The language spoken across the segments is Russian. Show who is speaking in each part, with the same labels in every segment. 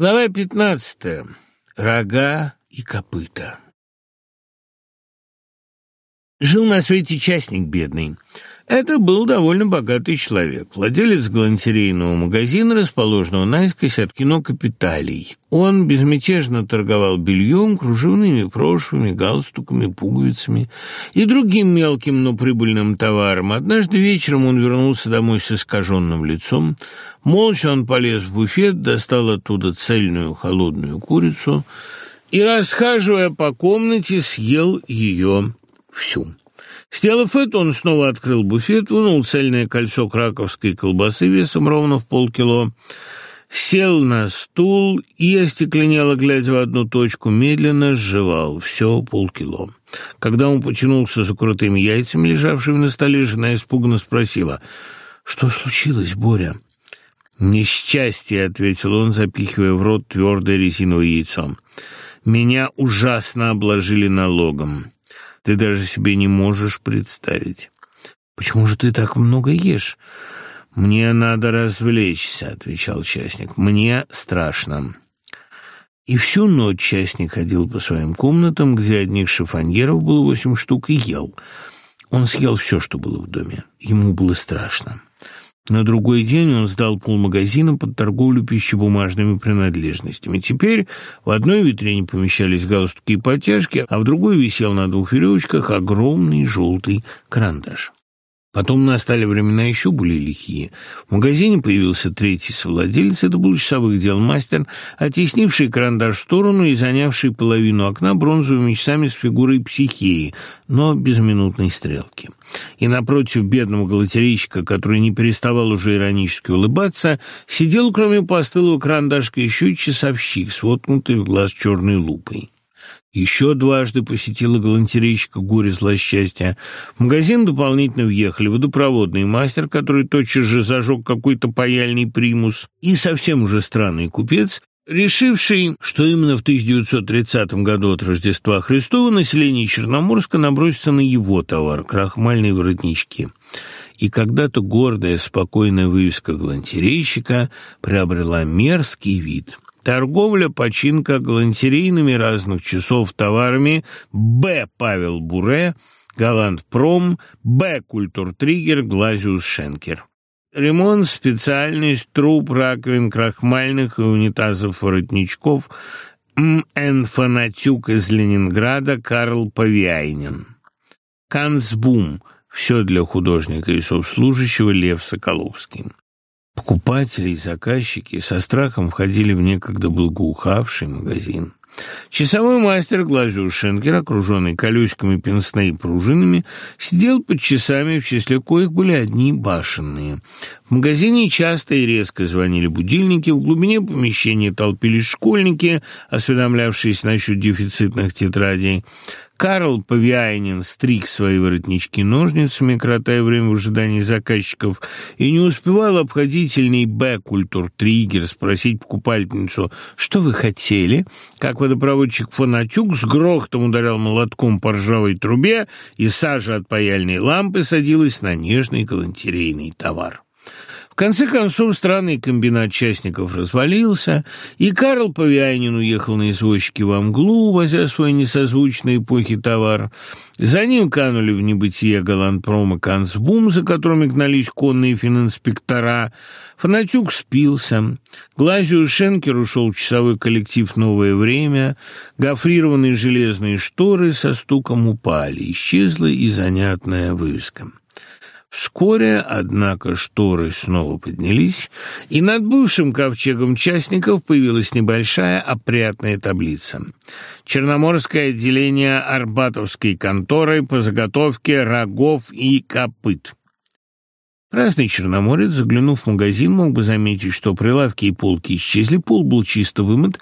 Speaker 1: Глава 15. Рога и копыта жил на свете частник бедный. Это был довольно богатый человек, владелец галантерейного магазина, расположенного наискось от кино «Капиталий». Он безмятежно торговал бельем, кружевными прошвами, галстуками, пуговицами и другим мелким, но прибыльным товаром. Однажды вечером он вернулся домой с искаженным лицом. Молча он полез в буфет, достал оттуда цельную холодную курицу и, расхаживая по комнате, съел ее всю. Сделав это, он снова открыл буфет, вынул цельное кольцо краковской колбасы весом ровно в полкило, сел на стул и, остекленело глядя в одну точку, медленно сживал все полкило. Когда он потянулся за крутыми яйцами, лежавшими на столе, жена испуганно спросила, «Что случилось, Боря?» «Несчастье», — ответил он, запихивая в рот твердое резиновое яйцо. «Меня ужасно обложили налогом». Ты даже себе не можешь представить. Почему же ты так много ешь? Мне надо развлечься, отвечал частник. Мне страшно. И всю ночь частник ходил по своим комнатам, где одних шифоньеров было восемь штук, и ел. Он съел все, что было в доме. Ему было страшно. На другой день он сдал полмагазина под торговлю пищебумажными принадлежностями. Теперь в одной витрине помещались галстуки и потяжки, а в другой висел на двух веревочках огромный желтый карандаш. Потом настали времена еще более лихие. В магазине появился третий совладелец, это был часовых дел мастер, оттеснивший карандаш в сторону и занявший половину окна бронзовыми часами с фигурой психеи, но без минутной стрелки. И напротив бедного галатерейщика, который не переставал уже иронически улыбаться, сидел, кроме постылого карандашка, еще и часовщик с в глаз черной лупой. Еще дважды посетила галантерейщика горе злосчастья. В магазин дополнительно въехали водопроводный мастер, который тотчас же зажег какой-то паяльный примус, и совсем уже странный купец, решивший, что именно в 1930 году от Рождества Христова население Черноморска набросится на его товар – крахмальные воротнички. И когда-то гордая, спокойная вывеска галантерейщика приобрела мерзкий вид – Торговля починка галантерейными разных часов товарами Б. Павел Буре, Голландпром, Б. Культуртриггер, Глазиус Шенкер. Ремонт, специальность, труб, раковин, крахмальных и унитазов-воротничков М.Н. Фанатюк из Ленинграда, Карл Павиайнин. Канцбум. Все для художника и совслужащего Лев Соколовский. Покупатели и заказчики со страхом входили в некогда благоухавший магазин. Часовой мастер Глазюшенкер, окруженный колючками, пенсной и пружинами, сидел под часами, в числе коих были одни башенные. В магазине часто и резко звонили будильники, в глубине помещения толпились школьники, осведомлявшиеся насчет дефицитных тетрадей. Карл Павианин стриг свои воротнички-ножницами, кротая время в ожидании заказчиков, и не успевал обходительный Б-культур-триггер спросить покупательницу, что вы хотели, как водопроводчик Фанатюк с грохтом ударял молотком по ржавой трубе, и сажа от паяльной лампы садилась на нежный галантерейный товар конце концов, странный комбинат частников развалился, и Карл Павианин уехал на извозчике во мглу, возя свой несозвучной эпохи товар. За ним канули в небытие голландпром и канцбум, за которыми гнались конные фининспектора. Фанатюк спился. Глазию Шенкер ушел в часовой коллектив «Новое время». Гофрированные железные шторы со стуком упали. Исчезла и занятная вывеска. Вскоре, однако, шторы снова поднялись, и над бывшим ковчегом частников появилась небольшая опрятная таблица. Черноморское отделение Арбатовской конторы по заготовке рогов и копыт. Разный черноморец, заглянув в магазин, мог бы заметить, что прилавки и полки исчезли, пол был чисто вымыт,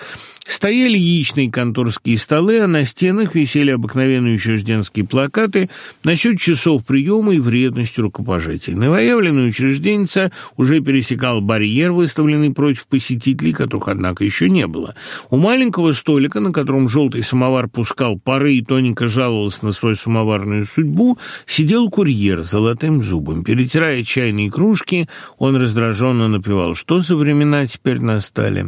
Speaker 1: стояли яичные конторские столы, а на стенах висели обыкновенные учрежденские плакаты насчет часов приема и вредности рукопожатий. Новоявленная учрежденница уже пересекал барьер, выставленный против посетителей, которых, однако, еще не было. У маленького столика, на котором желтый самовар пускал пары и тоненько жаловался на свою самоварную судьбу, сидел курьер с золотым зубом, перетирая чай чайные кружки, он раздраженно напевал «Что за времена теперь настали?»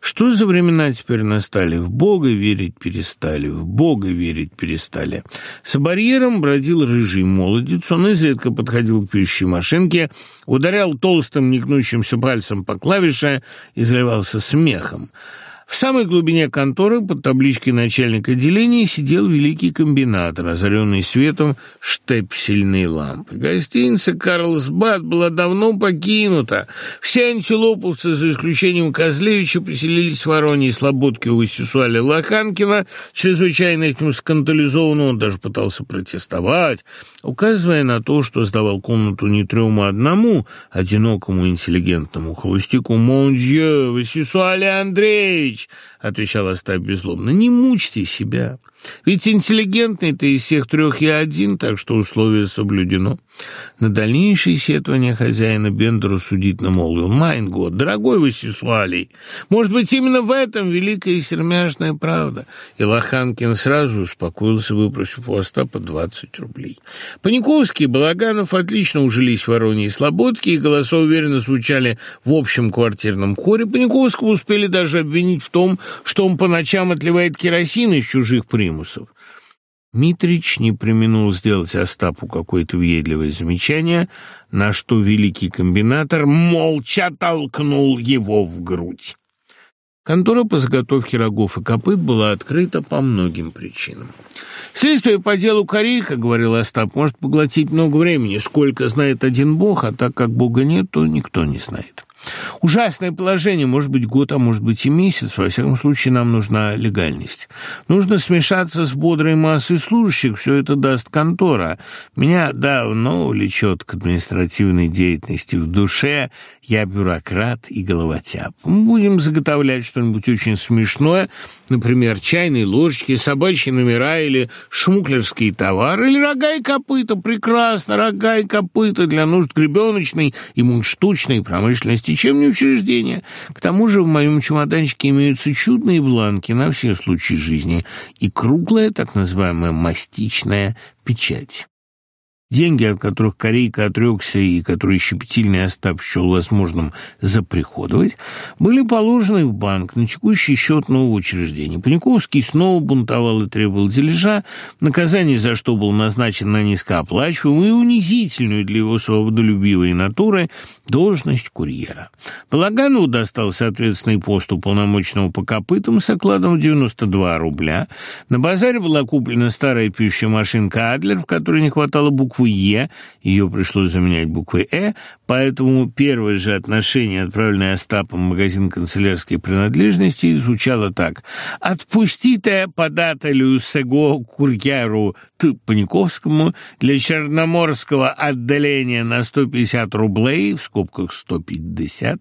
Speaker 1: Что за времена теперь настали? В Бога верить перестали, в Бога верить перестали. С барьером бродил рыжий молодец, он изредка подходил к пьющей машинке, ударял толстым, негнущимся пальцем по клавише, и изливался смехом. В самой глубине конторы под табличкой начальника отделения сидел великий комбинатор, озаренный светом штепсельной лампы. Гостиница «Карлсбад» была давно покинута. Все антилоповцы, за исключением Козлевича, поселились в Вороне и Слободке у Иссусуаля Лоханкина, чрезвычайно этим скандализованно он даже пытался протестовать, указывая на то, что сдавал комнату не трему а одному, одинокому интеллигентному холостяку «Мон Дье, Иссусуаля Андреевич!» быть от весело стать. Не мучьте себя. Ведь интеллигентный ты из всех трех я один, так что условие соблюдено. На дальнейшее сетование хозяина Бендеру судительно молвил. Майнгот, дорогой Васисуалий, может быть, именно в этом великая и сермяжная правда. И Лоханкин сразу успокоился, выпросив у Остапа 20 рублей. Паниковский и Балаганов отлично ужились в Вороне и Слободке, и голоса уверенно звучали в общем квартирном хоре. Паниковского успели даже обвинить в том, что он по ночам отливает керосин из чужих принципов примусов. Митрич не применул сделать Остапу какое-то уедливое замечание, на что великий комбинатор молча толкнул его в грудь. Контора по заготовке рогов и копыт была открыта по многим причинам. «Следствие по делу Корейка, — говорил Остап, — может поглотить много времени, сколько знает один бог, а так как бога нет, то никто не знает». Ужасное положение, может быть, год, а может быть и месяц. Во всяком случае, нам нужна легальность. Нужно смешаться с бодрой массой служащих, все это даст контора. Меня давно влечет к административной деятельности. В душе я бюрократ и головотяп. Мы будем заготовлять что-нибудь очень смешное, например, чайные ложечки, собачьи номера или шмуклерские товары, или рога и копыта. Прекрасно, рога и копыта для нужд гребеночной и мундштучной промышленности ничем не учреждение. К тому же в моем чемоданчике имеются чудные бланки на все случаи жизни и круглая так называемая мастичная печать. Деньги, от которых Корейка отрекся и которые щепетильный Остап счел возможным заприходовать, были положены в банк на текущий счет нового учреждения. Паниковский снова бунтовал и требовал дележа, наказание за что был назначен на низкооплачиваемую и унизительную для его свободолюбивой натуры должность курьера. Полагану достал соответственный пост уполномоченного по копытам с окладом 92 рубля. На базаре была куплена старая пьющая машинка «Адлер», в которой не хватало букв какие ее пришлось заменять буквой «э», поэтому первое же отношение, отправленное Остапом в магазин канцелярской принадлежности, звучало так «Отпусти-то подателю сего курьеру ты Паниковскому для черноморского отделения на 150 рублей, в скобках 150,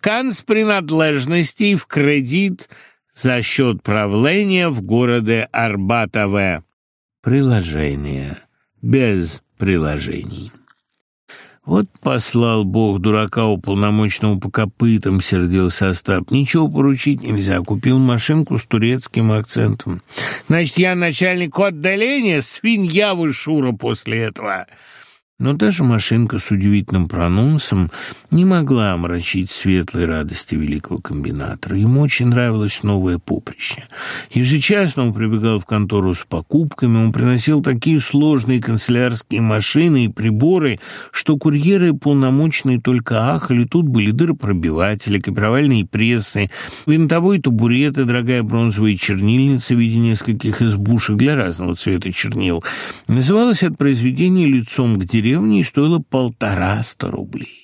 Speaker 1: канц принадлежностей в кредит за счет правления в городе Арбатове». Приложение без приложений. «Вот послал Бог дурака уполномоченному по копытам», — сердился Остап. «Ничего поручить нельзя. Купил машинку с турецким акцентом». «Значит, я начальник отделения, свинья вы, Шура, после этого». Но даже машинка с удивительным прононсом не могла омрачить светлой радости великого комбинатора. Ему очень нравилось новое поприще. Ежечасно он прибегал в контору с покупками, он приносил такие сложные канцелярские машины и приборы, что курьеры полномочные только ахали, тут были дыропробиватели, копировальные прессы, винтовые табурет дорогая бронзовая чернильница в виде нескольких избушек для разного цвета чернил. Называлось это произведение «Лицом к дереву», ее мне стоило полтораста рублей.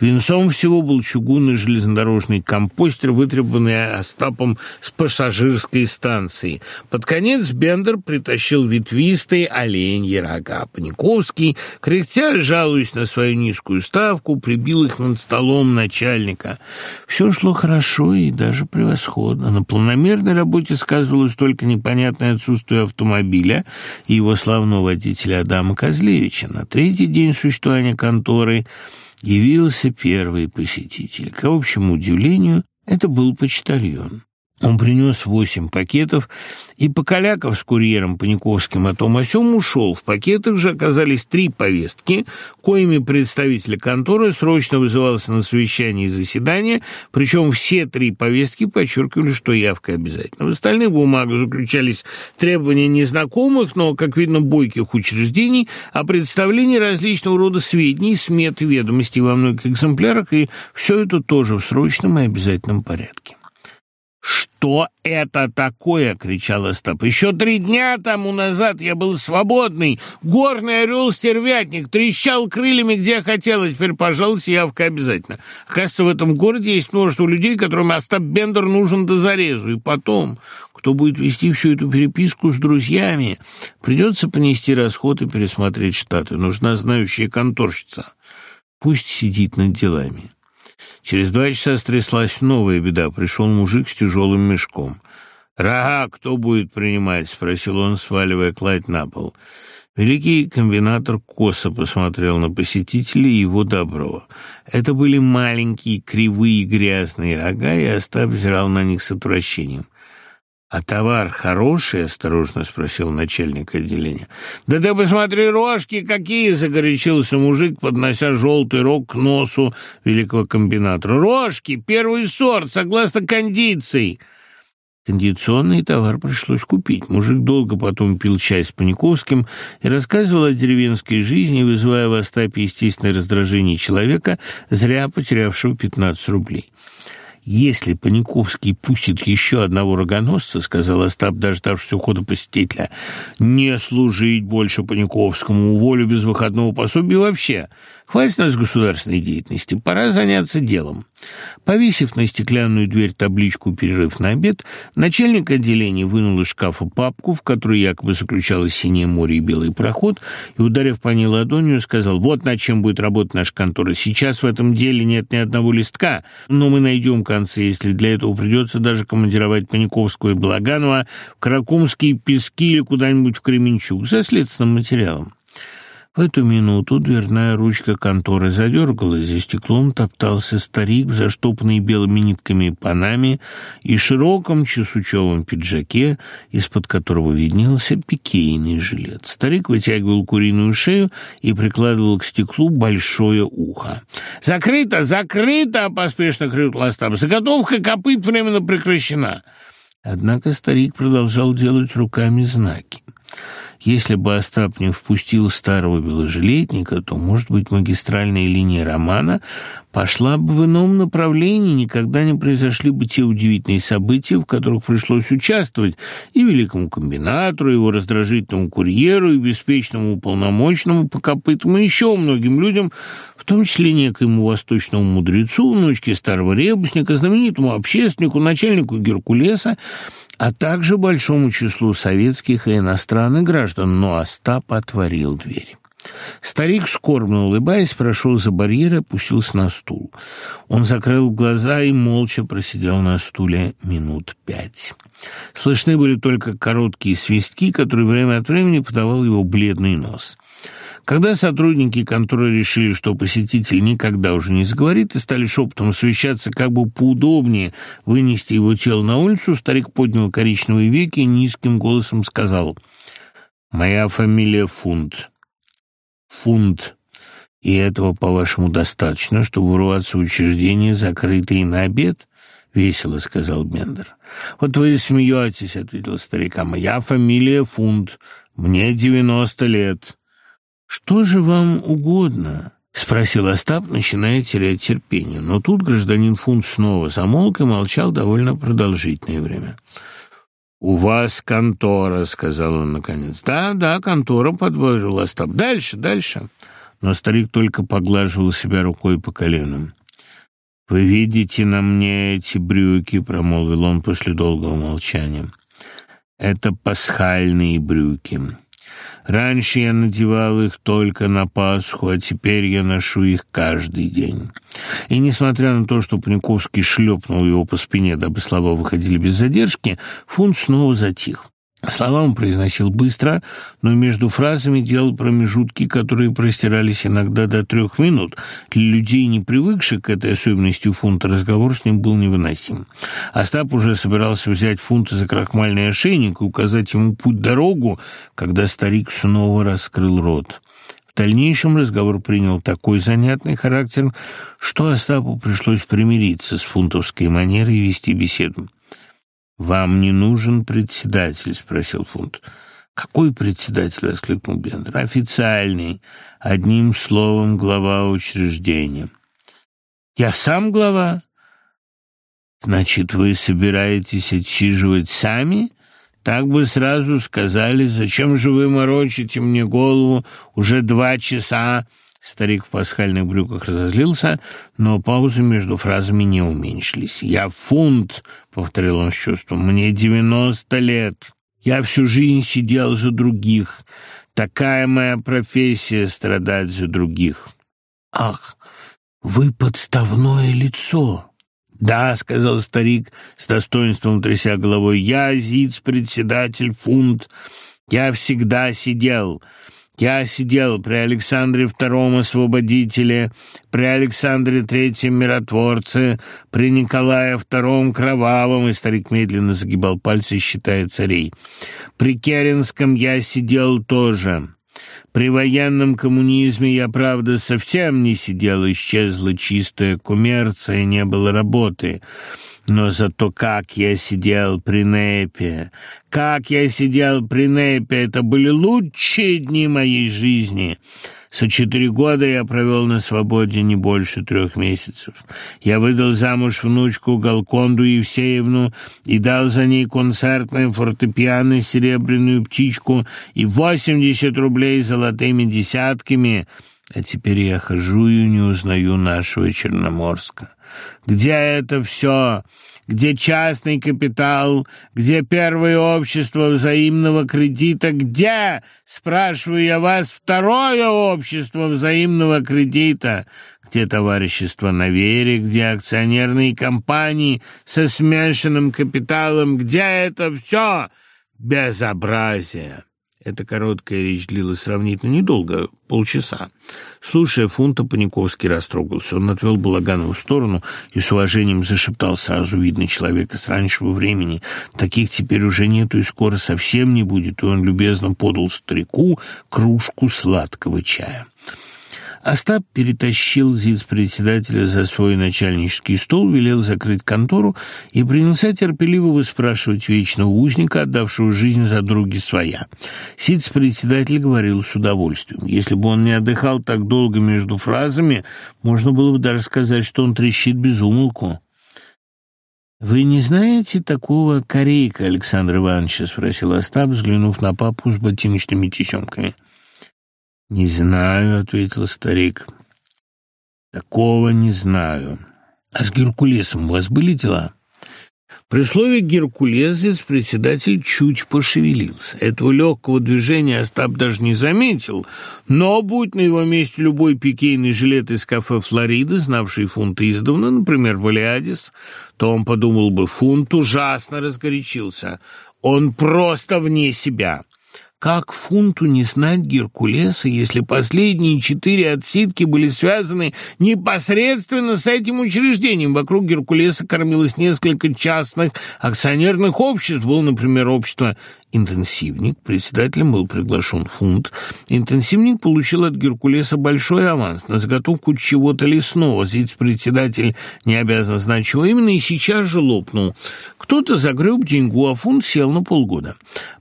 Speaker 1: Венцом всего был чугунный железнодорожный компостер, вытребанный Остапом с пассажирской станции. Под конец Бендер притащил ветвистые оленьи рога. Паниковский, кряхтя, жалуясь на свою низкую ставку, прибил их над столом начальника. Все шло хорошо и даже превосходно. На планомерной работе сказывалось только непонятное отсутствие автомобиля и его славного водителя Адама Козлевича. На третий день существования конторы явился первый посетитель. К общему удивлению, это был почтальон. Он принес восемь пакетов и, покаляков с курьером Паниковским о том о сём, ушел. В пакетах же оказались три повестки, коими представитель конторы срочно вызывался на совещание и заседание, причем все три повестки подчеркивали, что явка обязательна. В остальных бумагах заключались требования незнакомых, но, как видно, бойких учреждений а о представлении различного рода сведений, смет и ведомостей во многих экземплярах, и все это тоже в срочном и обязательном порядке что это такое?» — кричал Остап. «Еще три дня тому назад я был свободный. Горный орел-стервятник трещал крыльями, где хотел, и теперь, пожалуйста, явка обязательно. Оказывается, в этом городе есть множество людей, которым Остап Бендер нужен до зарезу. И потом, кто будет вести всю эту переписку с друзьями, придется понести расход и пересмотреть штаты. Нужна знающая конторщица. Пусть сидит над делами». Через два часа стряслась новая беда. Пришел мужик с тяжелым мешком. «Рага, кто будет принимать?» — спросил он, сваливая кладь на пол. Великий комбинатор косо посмотрел на посетителей и его добро. Это были маленькие, кривые, грязные рога, и Остап взирал на них с отвращением. «А товар хороший?» — осторожно спросил начальник отделения. «Да ты посмотри, рожки какие!» — загорячился мужик, поднося желтый рог к носу великого комбинатора. «Рожки! Первый сорт, согласно кондиции!» Кондиционный товар пришлось купить. Мужик долго потом пил чай с Паниковским и рассказывал о деревенской жизни, вызывая в Остапе естественное раздражение человека, зря потерявшего 15 рублей. Если Паниковский пустит еще одного рогоносца, — сказал Остап, дождавшись ухода посетителя, — не служить больше Паниковскому, уволю без выходного пособия вообще. Хватит нас государственной деятельности, пора заняться делом. Повесив на стеклянную дверь табличку «Перерыв на обед», начальник отделения вынул из шкафа папку, в которой якобы заключалось синее море и белый проход, и, ударив по ней ладонью, сказал, «Вот над чем будет работать наша контора. Сейчас в этом деле нет ни одного листка, но мы найдем концы, если для этого придется даже командировать Паниковского и Благанова в Кракумские пески или куда-нибудь в Кременчуг за следственным материалом». В эту минуту дверная ручка конторы задергалась, и стеклом топтался старик в заштопанной белыми нитками панаме и широком чесучевом пиджаке, из-под которого виднелся пикейный жилет. Старик вытягивал куриную шею и прикладывал к стеклу большое ухо. «Закрыто! Закрыто!» — поспешно крикнул Ластам. «Заготовка копыт временно прекращена!» Однако старик продолжал делать руками знаки. Если бы Остап не впустил старого беложелетника, то, может быть, магистральная линия романа пошла бы в ином направлении, никогда не произошли бы те удивительные события, в которых пришлось участвовать и великому комбинатору, и его раздражительному курьеру, и беспечному уполномоченному по копытам, и еще многим людям, в том числе некоему восточному мудрецу, внучке старого ребусника, знаменитому общественнику, начальнику Геркулеса, а также большому числу советских и иностранных граждан, но Остап отворил дверь. Старик, скорбно улыбаясь, прошел за барьер и опустился на стул. Он закрыл глаза и молча просидел на стуле минут пять. Слышны были только короткие свистки, которые время от времени подавал его бледный нос. Когда сотрудники контроля решили, что посетитель никогда уже не заговорит, и стали шепотом совещаться, как бы поудобнее вынести его тело на улицу, старик поднял коричневые веки и низким голосом сказал «Моя фамилия Фунт». «Фунт», и этого, по-вашему, достаточно, чтобы врываться в учреждение, закрытое на обед?» — весело сказал Бендер. «Вот вы смеетесь», — ответил старик. «а «Моя фамилия Фунт. Мне девяносто лет. «Что же вам угодно?» — спросил Остап, начиная терять терпение. Но тут гражданин Фунт снова замолк и молчал довольно продолжительное время. «У вас контора», — сказал он наконец. «Да, да, контора», — подбавил Остап. «Дальше, дальше». Но старик только поглаживал себя рукой по коленам. «Вы видите на мне эти брюки», — промолвил он после долгого молчания. «Это пасхальные брюки». Раньше я надевал их только на Пасху, а теперь я ношу их каждый день. И несмотря на то, что Паниковский шлепнул его по спине, дабы слова выходили без задержки, фунт снова затих. Слова он произносил быстро, но между фразами делал промежутки, которые простирались иногда до трех минут. Для людей, не привыкших к этой особенности фунта, разговор с ним был невыносим. Остап уже собирался взять фунта за крахмальный ошейник и указать ему путь-дорогу, когда старик снова раскрыл рот. В дальнейшем разговор принял такой занятный характер, что Остапу пришлось примириться с фунтовской манерой вести беседу. «Вам не нужен председатель?» — спросил Фунт. «Какой председатель?» — воскликнул Бендер. «Официальный. Одним словом, глава учреждения». «Я сам глава?» «Значит, вы собираетесь отсиживать сами?» Так бы сразу сказали, зачем же вы морочите мне голову уже два часа, Старик в пасхальных брюках разозлился, но паузы между фразами не уменьшились. «Я фунт!» — повторил он с чувством. «Мне девяносто лет! Я всю жизнь сидел за других. Такая моя профессия — страдать за других!» «Ах, вы подставное лицо!» «Да», — сказал старик, с достоинством тряся головой, — «я, Зиц, председатель, фунт, я всегда сидел». Я сидел при Александре II Освободителе, при Александре III Миротворце, при Николае II Кровавом, и старик медленно загибал пальцы, считая царей. При Керенском я сидел тоже. При военном коммунизме я, правда, совсем не сидел, исчезла чистая коммерция, не было работы. Но зато как я сидел при Непе, как я сидел при Непе, это были лучшие дни моей жизни. Сочетыре года я провел на свободе не больше трех месяцев. Я выдал замуж внучку Галконду Евсеевну и дал за ней концертное фортепиано, серебряную птичку и 80 рублей золотыми десятками, а теперь я хожу и не узнаю нашего Черноморска. Где это все? Где частный капитал? Где первое общество взаимного кредита? Где, спрашиваю я вас, второе общество взаимного кредита? Где товарищество на вере? Где акционерные компании со смешанным капиталом? Где это все? Безобразие! Это короткая речь длилась сравнительно недолго, полчаса. Слушая Фунта, Паниковский растрогался. Он отвел Балаганова в сторону и с уважением зашептал сразу видно человека с раннего времени. Таких теперь уже нету и скоро совсем не будет, и он любезно подал старику кружку сладкого чая. Остап перетащил зиц председателя за свой начальнический стол, велел закрыть контору и принялся терпеливо выспрашивать вечного узника, отдавшего жизнь за други своя. Сиц председатель говорил с удовольствием. Если бы он не отдыхал так долго между фразами, можно было бы даже сказать, что он трещит без умолку. «Вы не знаете такого корейка, Александр Ивановича?» — спросил Остап, взглянув на папу с ботиночными тесемками. — «Не знаю», — ответил старик. «Такого не знаю. А с Геркулесом у вас были дела?» При слове «Геркулесец» председатель чуть пошевелился. Этого легкого движения Остап даже не заметил, но, будь на его месте любой пикейный жилет из кафе «Флорида», знавший фунт издавна, например, «Валиадис», то он подумал бы, фунт ужасно разгорячился. Он просто вне себя как фунту не снать Геркулеса, если последние четыре отсидки были связаны непосредственно с этим учреждением. Вокруг Геркулеса кормилось несколько частных акционерных обществ. Было, например, общество Интенсивник, председателем был приглашен Фунт. Интенсивник получил от Геркулеса большой аванс на заготовку чего-то лесного. Здесь председатель не обязан знать, чего именно, и сейчас же лопнул. Кто-то загреб деньгу, а Фунт сел на полгода.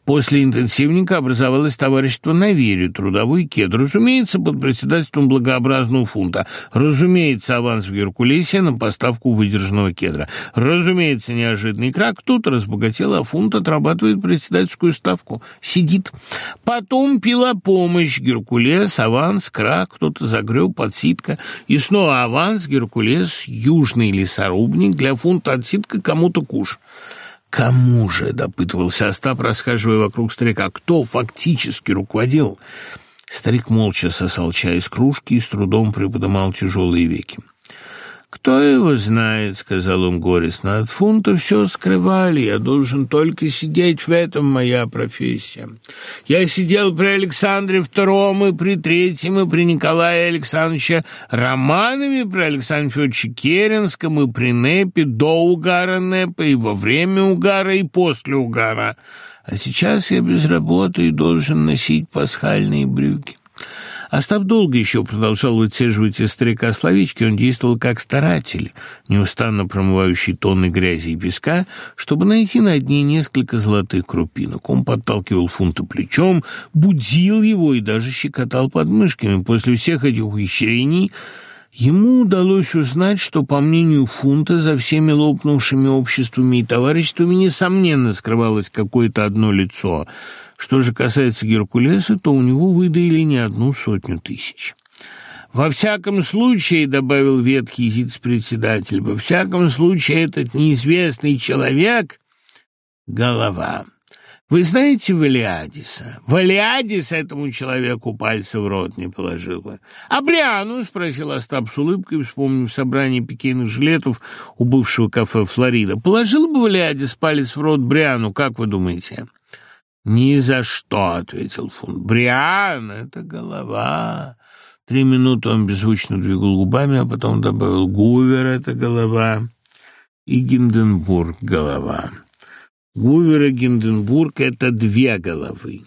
Speaker 1: После интенсивника образовалось товарищество на вере, трудовой кед, разумеется, под председательством благообразного фунта. Разумеется, аванс в Геркулесе на поставку выдержанного кедра. Разумеется, неожиданный крак. Кто-то разбогател, а фунт отрабатывает председательскую банковскую ставку. Сидит. Потом пила помощь. Геркулес, аванс, крак, кто-то загрел, подсидка. И снова аванс, Геркулес, южный лесорубник. Для фунта отсидка кому-то куш. Кому же, допытывался Остап, рассказывая вокруг старика, кто фактически руководил? Старик молча сосал чай из кружки и с трудом приподнимал тяжелые веки. Кто его знает, сказал он горестно, от фунта все скрывали, я должен только сидеть в этом моя профессия. Я сидел при Александре втором, и при Третьем, и при Николае Александровиче Романове, при Александре Федоровиче Керенском, и при Непе, до угара Непа, и во время угара, и после угара. А сейчас я без работы и должен носить пасхальные брюки. Остап долго еще продолжал выцеживать из старика словечки, он действовал как старатель, неустанно промывающий тонны грязи и песка, чтобы найти на дне несколько золотых крупинок. Он подталкивал фунта плечом, будил его и даже щекотал подмышками. После всех этих ухищрений... Ему удалось узнать, что, по мнению Фунта, за всеми лопнувшими обществами и товариществами, несомненно, скрывалось какое-то одно лицо — что же касается Геркулеса, то у него выдали не одну сотню тысяч. «Во всяком случае», — добавил ветхий зиц-председатель, «во всяком случае этот неизвестный человек — голова». Вы знаете Валиадиса? Валиадис этому человеку пальца в рот не положила. «А Бриану?» — спросил Остап с улыбкой, вспомнив собрание пикейных жилетов у бывшего кафе «Флорида». «Положил бы Валиадис палец в рот Бриану, как вы думаете?» «Ни за что!» — ответил фон. «Бриан, это голова!» Три минуты он беззвучно двигал губами, а потом добавил «Гувер — это голова!» и «Гинденбург — голова!» Гувер и Гинденбург — это две головы.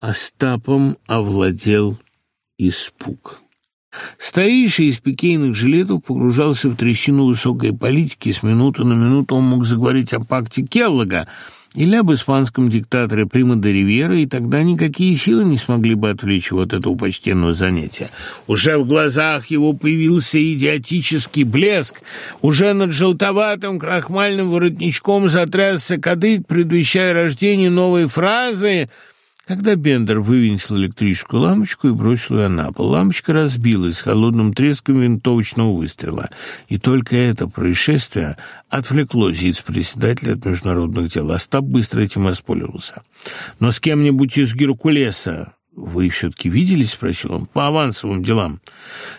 Speaker 1: Остапом овладел испуг. Старейший из пикейных жилетов погружался в трещину высокой политики. С минуты на минуту он мог заговорить о пакте Келлога — или об испанском диктаторе Прима де Ривьера, и тогда никакие силы не смогли бы отвлечь его от этого почтенного занятия. Уже в глазах его появился идиотический блеск, уже над желтоватым крахмальным воротничком затрясся кадык, предвещая рождение новой фразы — когда Бендер вывинтил электрическую лампочку и бросил ее на пол, лампочка разбилась с холодным треском винтовочного выстрела, и только это происшествие отвлекло зиц-председателя от международных дел. Остап быстро этим воспользовался. «Но с кем-нибудь из Геркулеса «Вы все-таки виделись?» — спросил он. «По авансовым делам».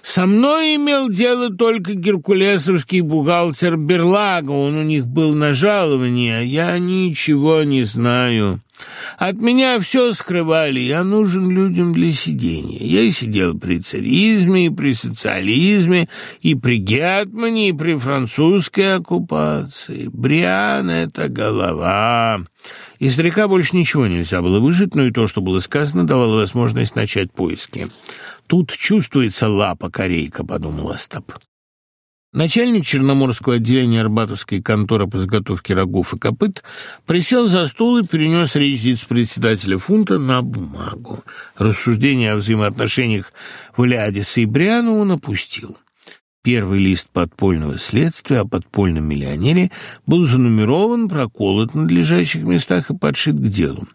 Speaker 1: «Со мной имел дело только геркулесовский бухгалтер Берлага. Он у них был на жаловании, а я ничего не знаю». От меня все скрывали, я нужен людям для сидения. Я сидел при царизме, и при социализме, и при Гетмане, и при французской оккупации. Бриан — это голова. Из река больше ничего нельзя было выжить, но и то, что было сказано, давало возможность начать поиски. «Тут чувствуется лапа корейка», — подумал Остап. Начальник Черноморского отделения Арбатовской конторы по изготовке рогов и копыт присел за стол и перенес речь председателя фунта на бумагу. Рассуждение о взаимоотношениях Валиадиса и Бриана он опустил. Первый лист подпольного следствия о подпольном миллионере был занумерован, проколот в надлежащих местах и подшит к делу.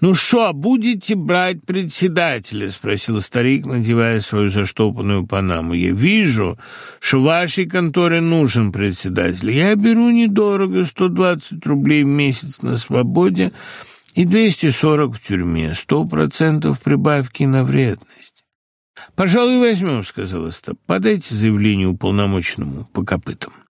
Speaker 1: «Ну что, будете брать председателя?» — спросил старик, надевая свою заштопанную панаму. «Я вижу, что вашей конторе нужен председатель. Я беру недорого, 120 рублей в месяц на свободе и 240 в тюрьме, 100% прибавки на вредность». «Пожалуй, возьмем», — сказал Остап. «Подайте заявление уполномоченному по копытам».